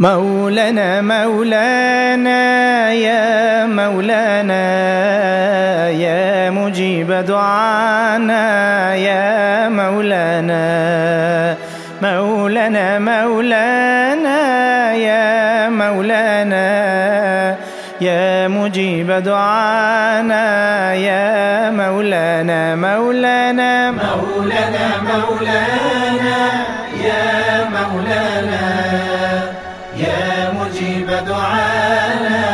مولانا مولانا يا مولانا يا مجيب دعانا يا مولانا. مولانا مولانا يا مولانا يا مجيب دعانا يا مولانا مولانا. مولانا مولانا يا مولانا. دعانا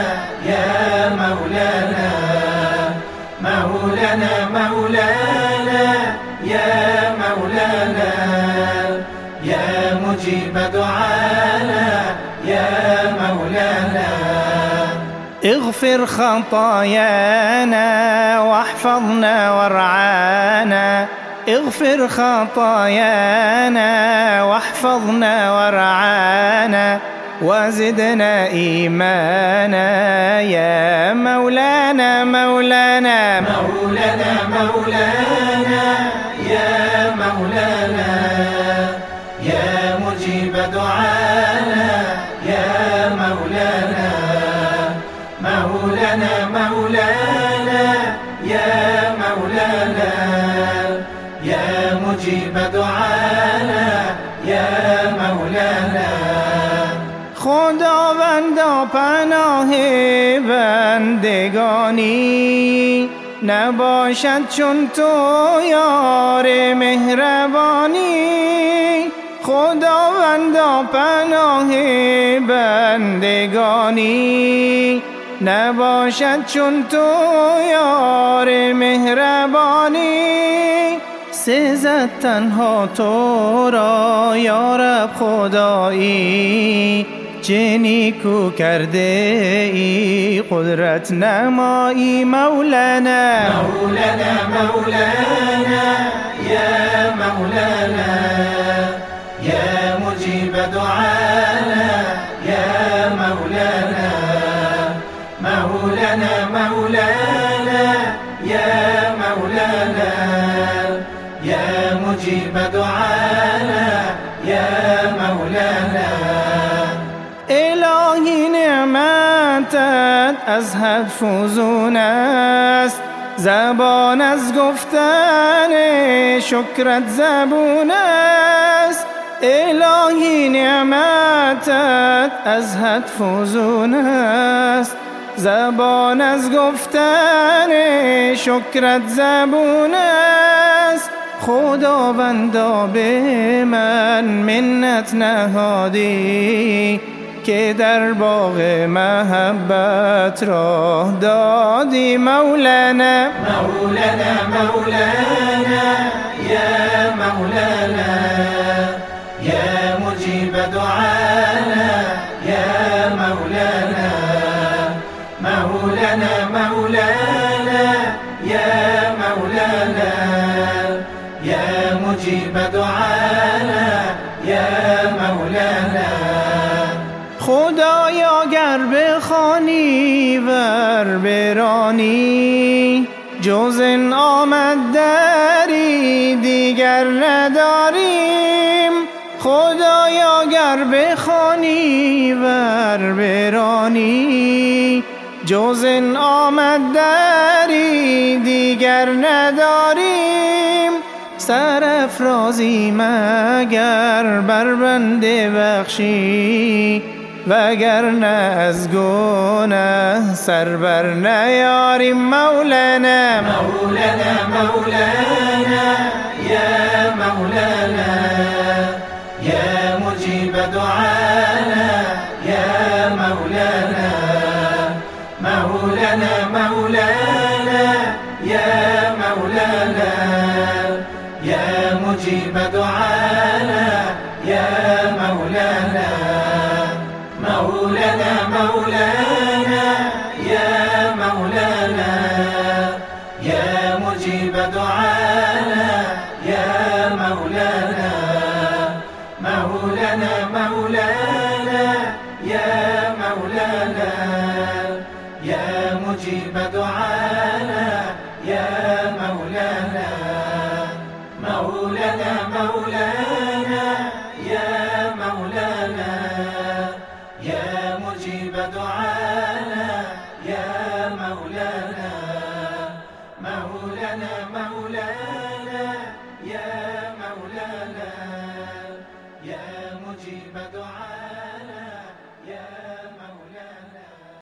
يا مولانا مولانا مولانا يا مولانا يا مجيب دعانا يا مولانا. اغفر خطايانا واحفظنا وارعانا. اغفر خطايانا واحفظنا وارعانا. وزدنا إيمانا يا مولانا مولانا. مولانا مولانا يا مولانا. يا مجيب دعانا يا مولانا. مولانا مولانا يا مولانا. يا مجيب دعانا يا مولانا. خداوندا پناه بندگانی نباشد چون تو یار مهربانی. خداوندا پناه بندگانی نباشد چون تو یار مهربانی. سزد تنها تو را یارب خدایی. چه نیکو کرده ای قدرت نمایی مولانا. مولانا مولانا يا مولانا يا مجيب دعانا يا مولانا مولانا مولانا يا مولانا يا مجيب دعانا يا مولانا. نعمتت از حد فزون است. زبان از گفتن شکرت زبون است. الهی نعمتت از حد فزون است. زبان از گفتن شکرت زبون است. خداوندا به من منت نهادی. که در باغ محبت راه دادی مولانا. مولانا مولانا يا مولانا يا مجيب دعانا يا مولانا مولانا مولانا يا مولانا يا مجيب دعانا يا مولانا. خدایا گر بخوانی ور برانی. جز انعامت دری دیگر نداریم. خدایا گر بخوانی ور برانی. جز انعامت دری دیگر نداریم. سرافرازیم اگر بر بنده بخشی. وگرنه از گناه سر بر نیاریم مولانا. مولانا مولانا يا مولانا يا مجيب دعانا يا مولانا مولانا مولانا يا مولانا يا مجيب دعانا يا مولانا. مولانا مولانا يا مولانا يا مجيب دعانا يا مولانا مولانا مولانا يا مولانا يا مجيب دعانا يا مولانا مولانا مولانا. يا مولانا يا مجيب دعانا يا